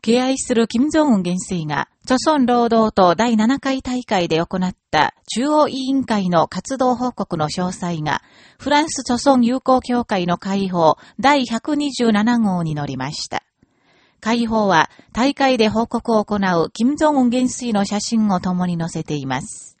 敬愛する金正恩元帥が、著村労働党第7回大会で行った中央委員会の活動報告の詳細が、フランス著村友好協会の会報第127号に載りました。会報は大会で報告を行う金正恩元帥の写真を共に載せています。